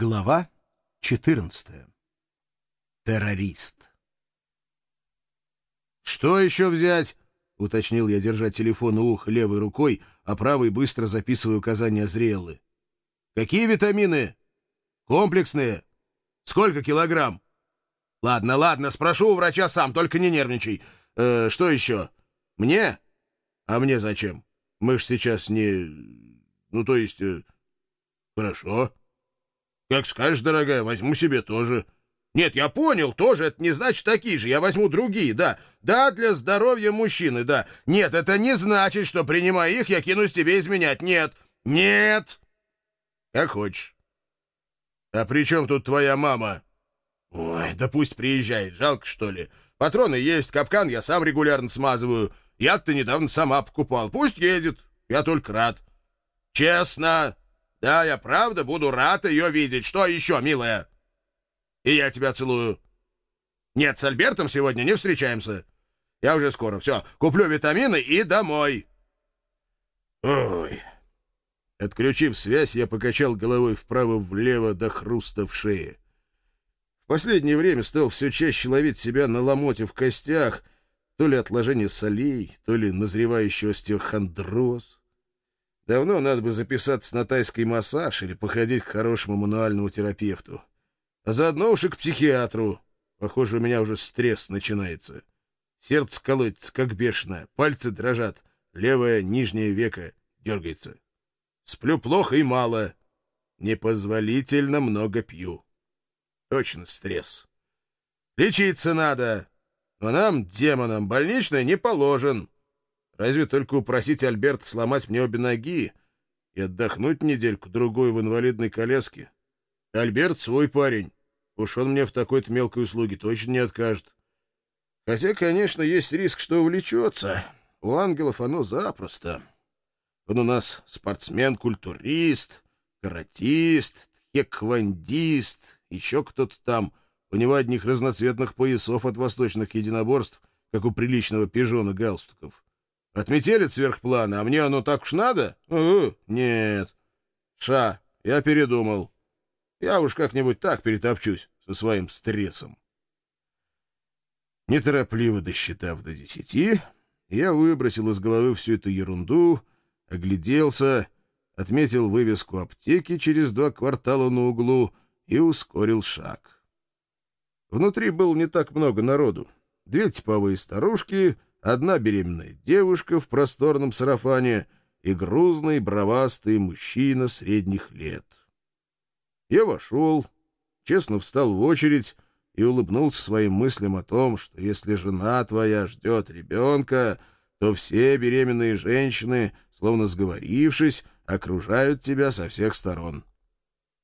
Глава 14. Террорист. «Что еще взять?» — уточнил я, держа телефон у уха левой рукой, а правой быстро записывая указания зрелы. «Какие витамины? Комплексные? Сколько килограмм?» «Ладно, ладно, спрошу у врача сам, только не нервничай. Э, что еще? Мне? А мне зачем? Мы ж сейчас не... Ну, то есть... Э... Хорошо». Как скажешь, дорогая, возьму себе тоже. Нет, я понял, тоже это не значит такие же. Я возьму другие, да. Да, для здоровья мужчины, да. Нет, это не значит, что, принимая их, я кинусь тебе изменять. Нет, нет. Как хочешь. А при чем тут твоя мама? Ой, да пусть приезжает, жалко, что ли. Патроны есть, капкан я сам регулярно смазываю. Я-то недавно сама покупал. Пусть едет, я только рад. Честно. Да, я правда буду рад ее видеть. Что еще, милая? И я тебя целую. Нет, с Альбертом сегодня не встречаемся. Я уже скоро. Все, куплю витамины и домой. Ой. Отключив связь, я покачал головой вправо-влево до хруста в шее. В последнее время стал все чаще ловить себя на ломоте в костях, то ли отложение солей, то ли назревающий остеохондроз. Давно надо бы записаться на тайский массаж или походить к хорошему мануальному терапевту. А заодно уж и к психиатру. Похоже, у меня уже стресс начинается. Сердце колотится, как бешеное, пальцы дрожат, левое нижнее веко дергается. Сплю плохо и мало. Непозволительно много пью. Точно стресс. Лечиться надо. Но нам, демонам, больничный не положен. Разве только упросить Альберта сломать мне обе ноги и отдохнуть недельку-другую в инвалидной коляске. Альберт свой парень. Уж он мне в такой-то мелкой услуге точно не откажет. Хотя, конечно, есть риск, что увлечется. У ангелов оно запросто. Он у нас спортсмен-культурист, каратист, тхеквандист, еще кто-то там. У него одних разноцветных поясов от восточных единоборств, как у приличного пижона галстуков. Отметелит сверх плана, а мне оно так уж надо? Uh, нет. Ша, я передумал. Я уж как-нибудь так перетопчусь со своим стрессом. Неторопливо досчитав до десяти, я выбросил из головы всю эту ерунду, огляделся, отметил вывеску аптеки через два квартала на углу и ускорил шаг. Внутри было не так много народу. Две типовые старушки — одна беременная девушка в просторном сарафане и грузный бровастый мужчина средних лет. Я вошел, честно встал в очередь и улыбнулся своим мыслям о том, что если жена твоя ждет ребенка, то все беременные женщины, словно сговорившись, окружают тебя со всех сторон.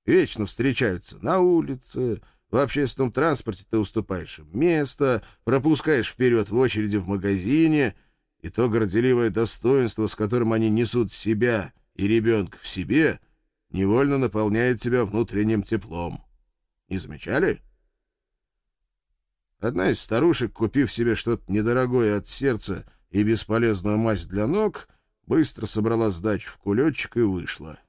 Вечно встречаются на улице, в общественном транспорте ты уступаешь им место, пропускаешь вперед в очереди в магазине, и то горделивое достоинство, с которым они несут себя и ребенка в себе, невольно наполняет тебя внутренним теплом. Не замечали? Одна из старушек, купив себе что-то недорогое от сердца и бесполезную мазь для ног, быстро собрала сдачу в кулечек и вышла.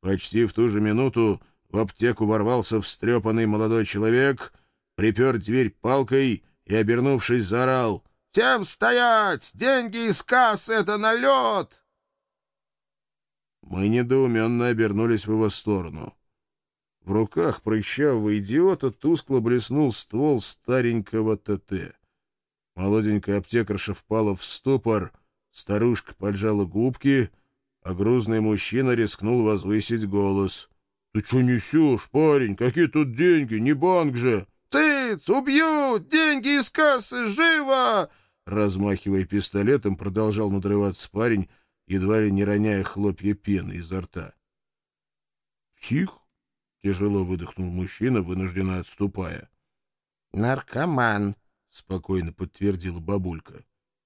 Почти в ту же минуту в аптеку ворвался встрепанный молодой человек, припер дверь палкой и, обернувшись, заорал «Всем стоять! Деньги из кассы — это налет!» Мы недоуменно обернулись в его сторону. В руках прыщавого идиота тускло блеснул ствол старенького ТТ. Молоденькая аптекарша впала в ступор, старушка поджала губки, а грузный мужчина рискнул возвысить голос. «Ты что несешь, парень? Какие тут деньги? Не банк же!» «Цыц! Убьют! Деньги из кассы! Живо!» Размахивая пистолетом, продолжал надрываться парень, едва ли не роняя хлопья пены изо рта. «Псих?» — тяжело выдохнул мужчина, вынужденно отступая. «Наркоман», — спокойно подтвердила бабулька.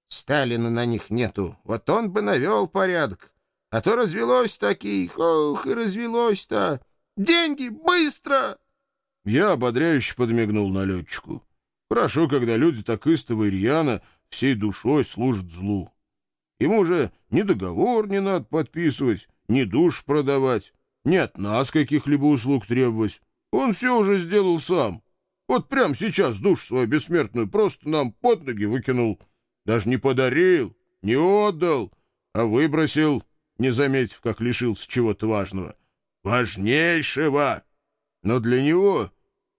«Сталина на них нету. Вот он бы навел порядок. А то развелось таких, ох, и развелось-то!» Деньги! Быстро!» Я ободряюще подмигнул налетчику. Хорошо, когда люди так истово и рьяно всей душой служат злу. Ему уже ни договор не надо подписывать, ни душ продавать. нет нас каких-либо услуг требовать. Он все уже сделал сам. Вот прямо сейчас душ свою бессмертную просто нам под ноги выкинул. Даже не подарил, не отдал, а выбросил, не заметив, как лишился чего-то важного. Важнейшего! Но для него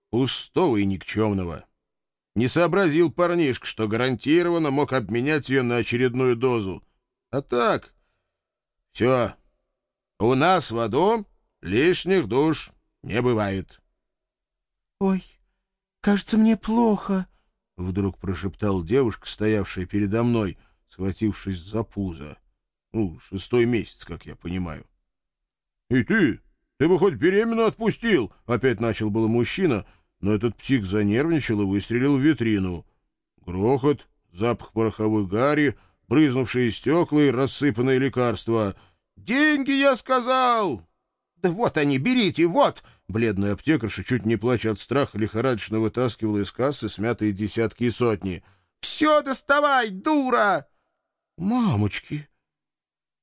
пустого и никчемного. Не сообразил парнишка, что гарантированно мог обменять ее на очередную дозу. А так, все, у нас в аду лишних душ не бывает. — Ой, кажется, мне плохо, — вдруг прошептала девушка, стоявшая передо мной, схватившись за пузо. Ну, шестой месяц, как я понимаю. — И ты? Ты бы хоть беременна отпустил! — опять начал было мужчина, но этот псих занервничал и выстрелил в витрину. Грохот, запах пороховой гари, брызнувшие стекла и рассыпанные лекарства. «Деньги, я сказал!» «Да вот они, берите, вот!» Бледная аптекарша, чуть не плача от страха, лихорадочно вытаскивала из кассы смятые десятки и сотни. «Все доставай, дура!» «Мамочки!»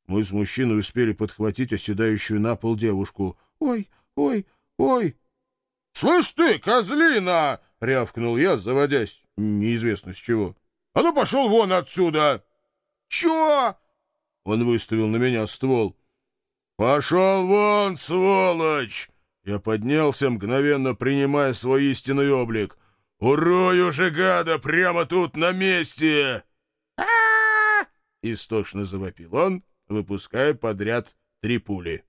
Мы с мужчиной успели подхватить оседающую на пол девушку. «Ой, ой, ой!» «Слышь ты, козлина!» — рявкнул я, заводясь неизвестно с чего. «А ну пошел вон отсюда!» «Чё?» — он выставил на меня ствол. «Пошел вон, сволочь!» Я поднялся, мгновенно принимая свой истинный облик. «Урою же, гада, прямо тут, на месте!» а Истошно завопил он, выпуская подряд три пули.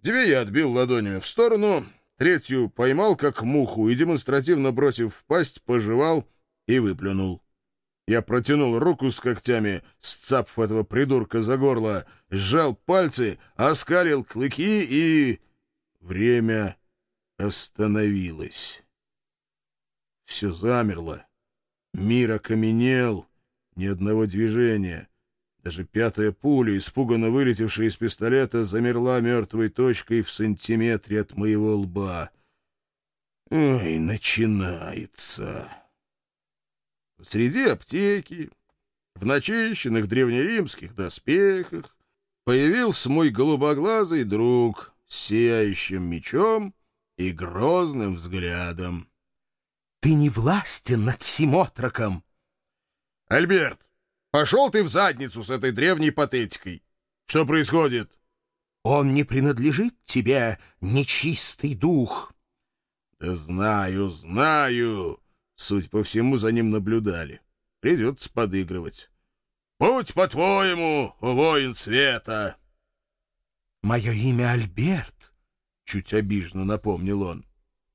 Две я отбил ладонями в сторону, третью поймал как муху и, демонстративно бросив в пасть, пожевал и выплюнул. Я протянул руку с когтями, сцапав этого придурка за горло, сжал пальцы, оскалил клыки и... Время остановилось. Все замерло. Мир окаменел, ни одного движения. Даже пятая пуля, испуганно вылетевшая из пистолета, замерла мертвой точкой в сантиметре от моего лба. Ой, начинается. Среди аптеки, в начищенных древнеримских доспехах, появился мой голубоглазый друг с сияющим мечом и грозным взглядом. — Ты не властен над Симотроком! — Альберт, пошел ты в задницу с этой древней патетикой. Что происходит? — Он не принадлежит тебе, нечистый дух. — Да знаю, знаю. Суть по всему, за ним наблюдали. Придется подыгрывать. «Будь по-твоему, воин света!» «Мое имя Альберт», — чуть обиженно напомнил он.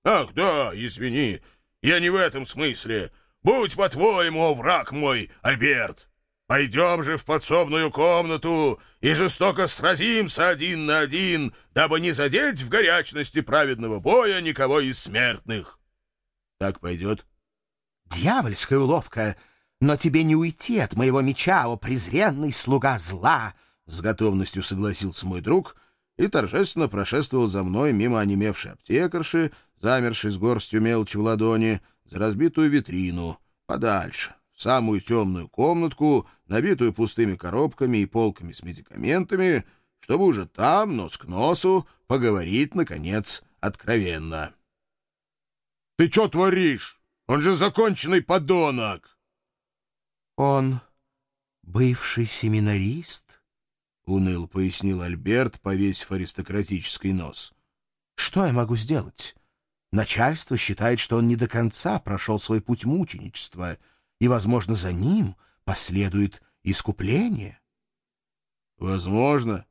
«Ах, да, извини, я не в этом смысле. Будь по-твоему, враг мой, Альберт! Пойдем же в подсобную комнату и жестоко сразимся один на один, дабы не задеть в горячности праведного боя никого из смертных». «Так пойдет?» Дьявольская уловка! Но тебе не уйти от моего меча, о презренный слуга зла!» С готовностью согласился мой друг и торжественно прошествовал за мной мимо онемевшей аптекарши, замершей с горстью мелочи в ладони, за разбитую витрину, подальше, в самую темную комнатку, набитую пустыми коробками и полками с медикаментами, чтобы уже там, нос к носу, поговорить, наконец, откровенно. — Ты что творишь? Он же законченный подонок!» «Он бывший семинарист?» — уныл пояснил Альберт, повесив аристократический нос. «Что я могу сделать? Начальство считает, что он не до конца прошел свой путь мученичества, и, возможно, за ним последует искупление». «Возможно.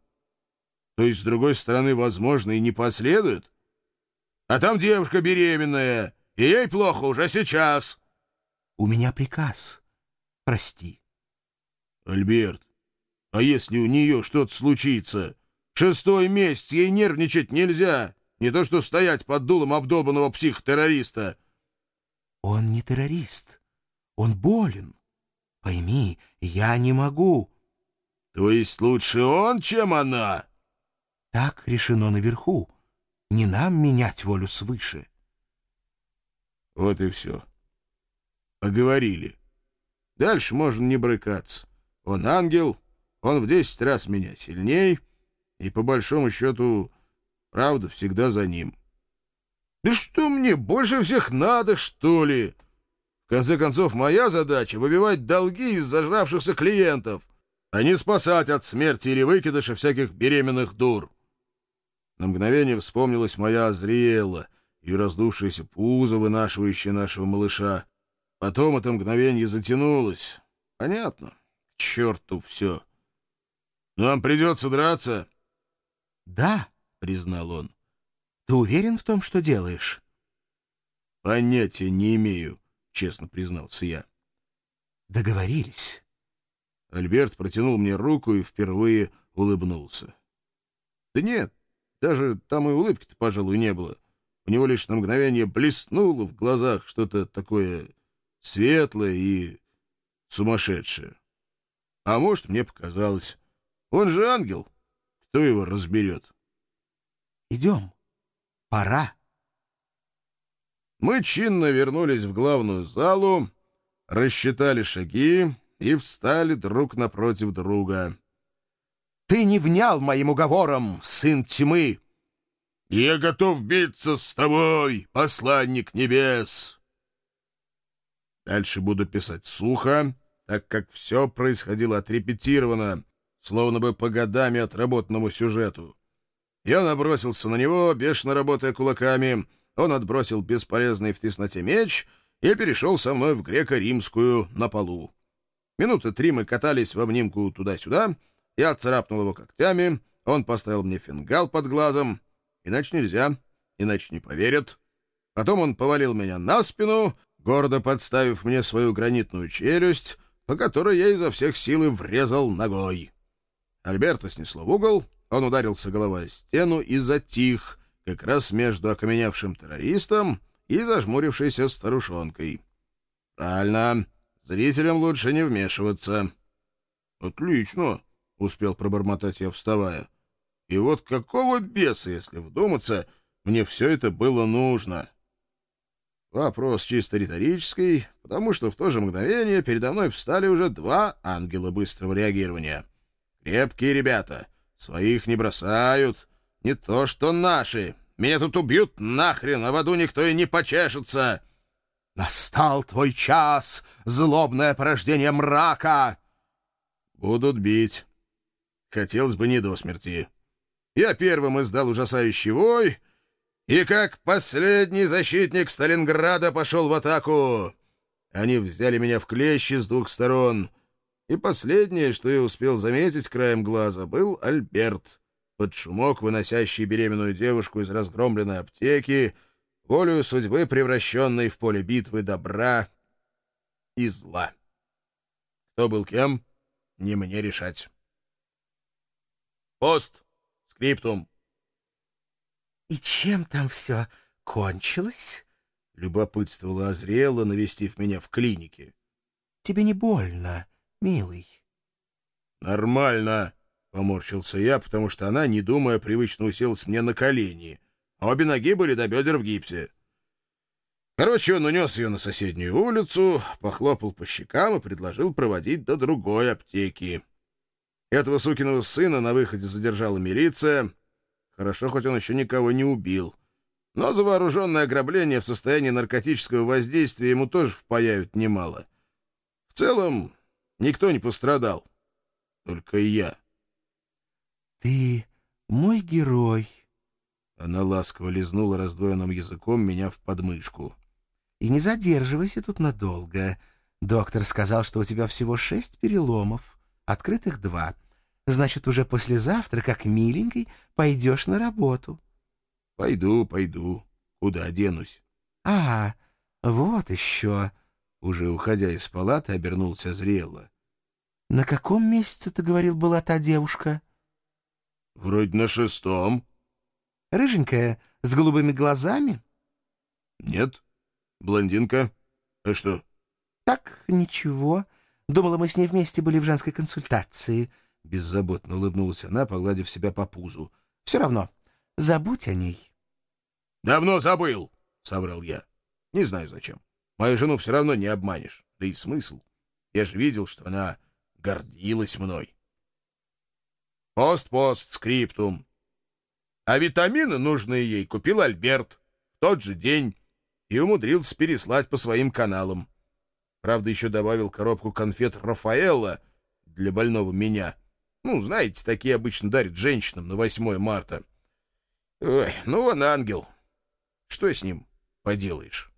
То есть, с другой стороны, возможно, и не последует? А там девушка беременная!» И ей плохо уже сейчас. — У меня приказ. Прости. — Альберт, а если у нее что-то случится? Шестой месяц, ей нервничать нельзя. Не то что стоять под дулом обдолбанного психотеррориста. — Он не террорист. Он болен. Пойми, я не могу. — То есть лучше он, чем она? — Так решено наверху. Не нам менять волю свыше. — вот и все. Поговорили. Дальше можно не брыкаться. Он ангел, он в десять раз меня сильней, и, по большому счету, правда, всегда за ним. Да что мне, больше всех надо, что ли? Конце концов, моя задача — выбивать долги из зажравшихся клиентов, а не спасать от смерти или выкидыша всяких беременных дур. На мгновение вспомнилась моя Азриэла и раздувшееся пузо, вынашивающее нашего малыша. Потом это мгновение затянулось. Понятно. К черту все. Нам придется драться. — Да, — признал он. — Ты уверен в том, что делаешь? — Понятия не имею, — честно признался я. — Договорились. Альберт протянул мне руку и впервые улыбнулся. — Да нет, даже там и улыбки-то, пожалуй, не было. У него лишь на мгновение блеснуло в глазах что-то такое светлое и сумасшедшее. А может, мне показалось. Он же ангел. Кто его разберет? Идем. Пора. Мы чинно вернулись в главную залу, рассчитали шаги и встали друг напротив друга. Ты не внял моим уговорам, сын тьмы. Я готов биться с тобой, посланник небес. Дальше буду писать сухо, так как все происходило отрепетировано, словно бы по годами отработанному сюжету. Я набросился на него, бешено работая кулаками. Он отбросил бесполезный в тесноте меч и перешел со мной в греко-римскую на полу. Минуты три мы катались в обнимку туда-сюда. Я царапнул его когтями, он поставил мне фингал под глазом. Иначе нельзя, иначе не поверят. Потом он повалил меня на спину, гордо подставив мне свою гранитную челюсть, по которой я изо всех сил и врезал ногой. Альберта снесло в угол, он ударился головой о стену и затих, как раз между окаменевшим террористом и зажмурившейся старушонкой. «Правильно, зрителям лучше не вмешиваться». «Отлично», — успел пробормотать я, вставая. «И вот какого беса, если вдуматься, мне все это было нужно?» Вопрос чисто риторический, потому что в то же мгновение передо мной встали уже два ангела быстрого реагирования. Крепкие ребята, своих не бросают, не то что наши. Меня тут убьют нахрен, а в аду никто и не почешется. Настал твой час, злобное порождение мрака. Будут бить. Хотелось бы не до смерти. Я первым издал ужасающий вой — и как последний защитник Сталинграда пошел в атаку. Они взяли меня в клещи с двух сторон. И последнее, что я успел заметить краем глаза, был Альберт, под шумок, выносящий беременную девушку из разгромленной аптеки, волею судьбы превращенной в поле битвы добра и зла. Кто был кем, не мне решать. Пост. Скриптум. «И чем там все кончилось?» — любопытствовала Азриэла, навестив меня в клинике. «Тебе не больно, милый?» «Нормально», — поморщился я, потому что она, не думая, привычно уселась мне на колени, а обе ноги были до бедер в гипсе. Короче, он унес ее на соседнюю улицу, похлопал по щекам и предложил проводить до другой аптеки. Этого сукиного сына на выходе задержала милиция — Хорошо, хоть он еще никого не убил. Но за вооруженное ограбление в состоянии наркотического воздействия ему тоже впаяют немало. В целом, никто не пострадал. Только я. «Ты мой герой», — она ласково лизнула раздвоенным языком меня в подмышку. «И не задерживайся тут надолго. Доктор сказал, что у тебя всего шесть переломов, открытых два. Значит, уже послезавтра, как миленький, пойдешь на работу. — Пойду, пойду. Куда денусь? — А, вот еще. Уже уходя из палаты, обернулся зрело. — На каком месяце, ты говорил, была та девушка? — Вроде на шестом. — Рыженькая, с голубыми глазами? — Нет. Блондинка. А что? — Так, ничего. Думала, мы с ней вместе были в женской консультации. —— беззаботно улыбнулась она, погладив себя по пузу. — Все равно, забудь о ней. — Давно забыл, — соврал я. — Не знаю зачем. Мою жену все равно не обманешь. Да и смысл. Я же видел, что она гордилась мной. Пост-пост, скриптум. А витамины, нужные ей, купил Альберт в тот же день и умудрился переслать по своим каналам. Правда, еще добавил коробку конфет Рафаэлла для больного меня. Ну, знаете, такие обычно дарят женщинам на 8 марта. Ой, ну он ангел. Что с ним поделаешь?